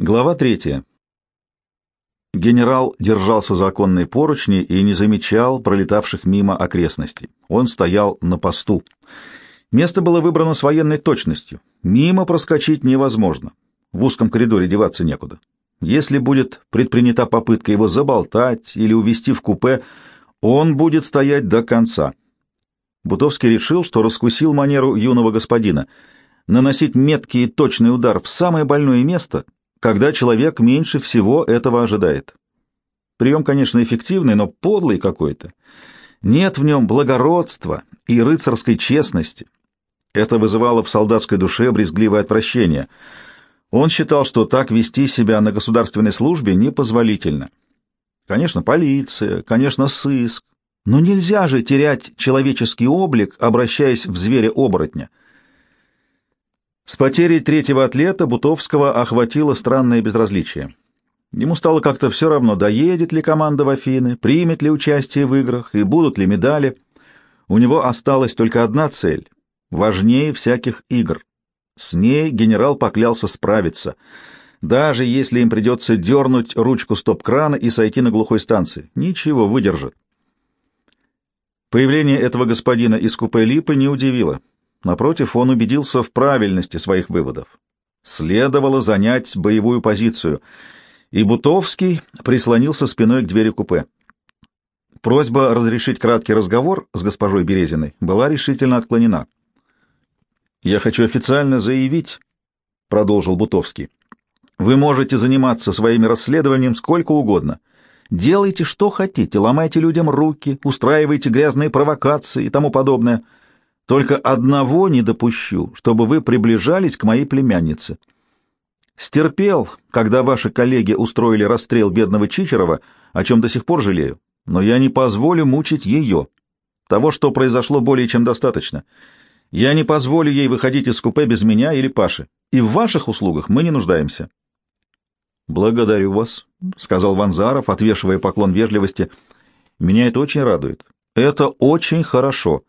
Глава третья. Генерал держался за оконной поручни и не замечал пролетавших мимо окрестностей. Он стоял на посту. Место было выбрано с военной точностью. Мимо проскочить невозможно. В узком коридоре деваться некуда. Если будет предпринята попытка его заболтать или увести в купе, он будет стоять до конца. Бутовский решил, что раскусил манеру юного господина — наносить меткий и точный удар в самое больное место — когда человек меньше всего этого ожидает. Прием, конечно, эффективный, но подлый какой-то. Нет в нем благородства и рыцарской честности. Это вызывало в солдатской душе брезгливое отвращение. Он считал, что так вести себя на государственной службе непозволительно. Конечно, полиция, конечно, сыск, но нельзя же терять человеческий облик, обращаясь в зверя-оборотня. С потерей третьего атлета Бутовского охватило странное безразличие. Ему стало как-то все равно, доедет ли команда в Афины, примет ли участие в играх и будут ли медали. У него осталась только одна цель, важнее всяких игр. С ней генерал поклялся справиться, даже если им придется дернуть ручку стоп-крана и сойти на глухой станции. Ничего, выдержит. Появление этого господина из купе Липы не удивило. Напротив, он убедился в правильности своих выводов. Следовало занять боевую позицию, и Бутовский прислонился спиной к двери купе. Просьба разрешить краткий разговор с госпожой Березиной была решительно отклонена. «Я хочу официально заявить», — продолжил Бутовский, — «вы можете заниматься своими расследованием сколько угодно. Делайте, что хотите, ломайте людям руки, устраивайте грязные провокации и тому подобное». Только одного не допущу, чтобы вы приближались к моей племяннице. Стерпел, когда ваши коллеги устроили расстрел бедного Чичерова, о чем до сих пор жалею, но я не позволю мучить ее. Того, что произошло, более чем достаточно. Я не позволю ей выходить из купе без меня или Паши, и в ваших услугах мы не нуждаемся. «Благодарю вас», — сказал Ванзаров, отвешивая поклон вежливости. «Меня это очень радует. Это очень хорошо».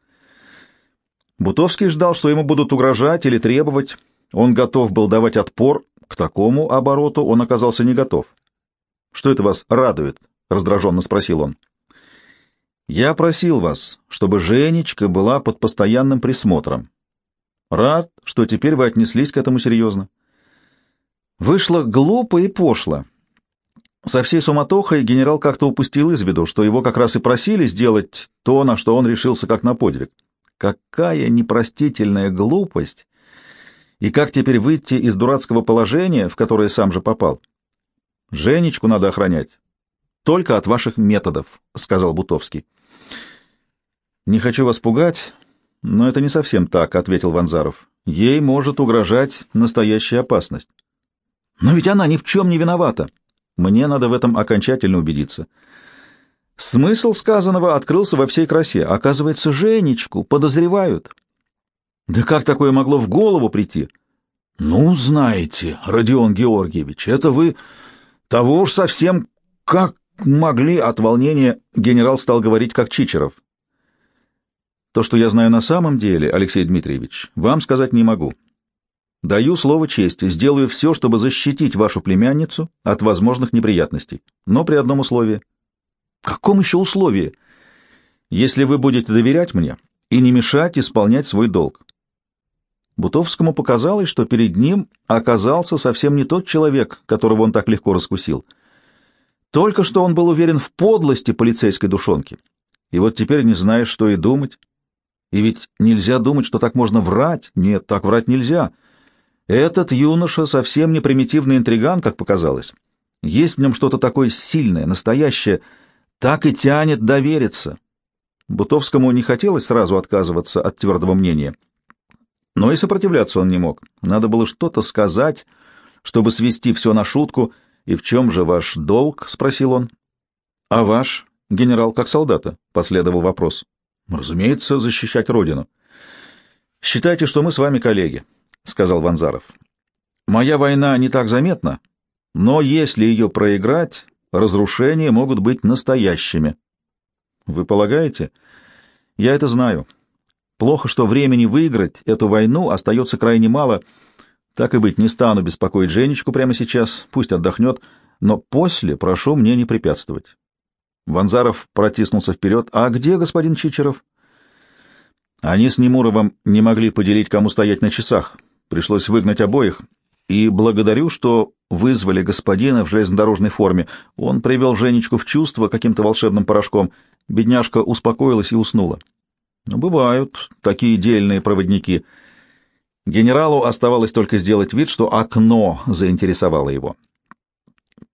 Бутовский ждал, что ему будут угрожать или требовать. Он готов был давать отпор. К такому обороту он оказался не готов. «Что это вас радует?» — раздраженно спросил он. «Я просил вас, чтобы Женечка была под постоянным присмотром. Рад, что теперь вы отнеслись к этому серьезно. Вышло глупо и пошло. Со всей суматохой генерал как-то упустил из виду, что его как раз и просили сделать то, на что он решился как на подвиг. Какая непростительная глупость! И как теперь выйти из дурацкого положения, в которое сам же попал? Женечку надо охранять. Только от ваших методов, — сказал Бутовский. Не хочу вас пугать, но это не совсем так, — ответил Ванзаров. Ей может угрожать настоящая опасность. Но ведь она ни в чем не виновата. Мне надо в этом окончательно убедиться. Смысл сказанного открылся во всей красе. Оказывается, Женечку подозревают. Да как такое могло в голову прийти? Ну, знаете, Родион Георгиевич, это вы того уж совсем как могли от волнения генерал стал говорить как Чичеров. То, что я знаю на самом деле, Алексей Дмитриевич, вам сказать не могу. Даю слово чести, сделаю все, чтобы защитить вашу племянницу от возможных неприятностей, но при одном условии — Каком еще условии? Если вы будете доверять мне и не мешать исполнять свой долг. Бутовскому показалось, что перед ним оказался совсем не тот человек, которого он так легко раскусил. Только что он был уверен в подлости полицейской душонки. И вот теперь не знаешь, что и думать. И ведь нельзя думать, что так можно врать. Нет, так врать нельзя. Этот юноша совсем не примитивный интриган, как показалось. Есть в нем что-то такое сильное, настоящее, так и тянет довериться. Бутовскому не хотелось сразу отказываться от твердого мнения. Но и сопротивляться он не мог. Надо было что-то сказать, чтобы свести все на шутку. «И в чем же ваш долг?» — спросил он. «А ваш, генерал, как солдата?» — последовал вопрос. «Разумеется, защищать родину». «Считайте, что мы с вами коллеги», — сказал Ванзаров. «Моя война не так заметна, но если ее проиграть, разрушения могут быть настоящими. Вы полагаете? Я это знаю. Плохо, что времени выиграть эту войну остается крайне мало. Так и быть, не стану беспокоить Женечку прямо сейчас, пусть отдохнет, но после прошу мне не препятствовать. Ванзаров протиснулся вперед. «А где господин Чичеров?» Они с Немуровым не могли поделить, кому стоять на часах. Пришлось выгнать обоих. И благодарю, что вызвали господина в железнодорожной форме. Он привел Женечку в чувство каким-то волшебным порошком. Бедняжка успокоилась и уснула. Но бывают такие дельные проводники. Генералу оставалось только сделать вид, что окно заинтересовало его.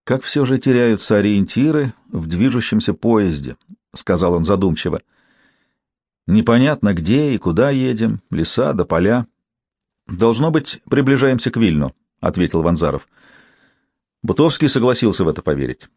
«Как все же теряются ориентиры в движущемся поезде», — сказал он задумчиво. «Непонятно, где и куда едем, леса да поля». «Должно быть, приближаемся к Вильну», — ответил Ванзаров. Бутовский согласился в это поверить.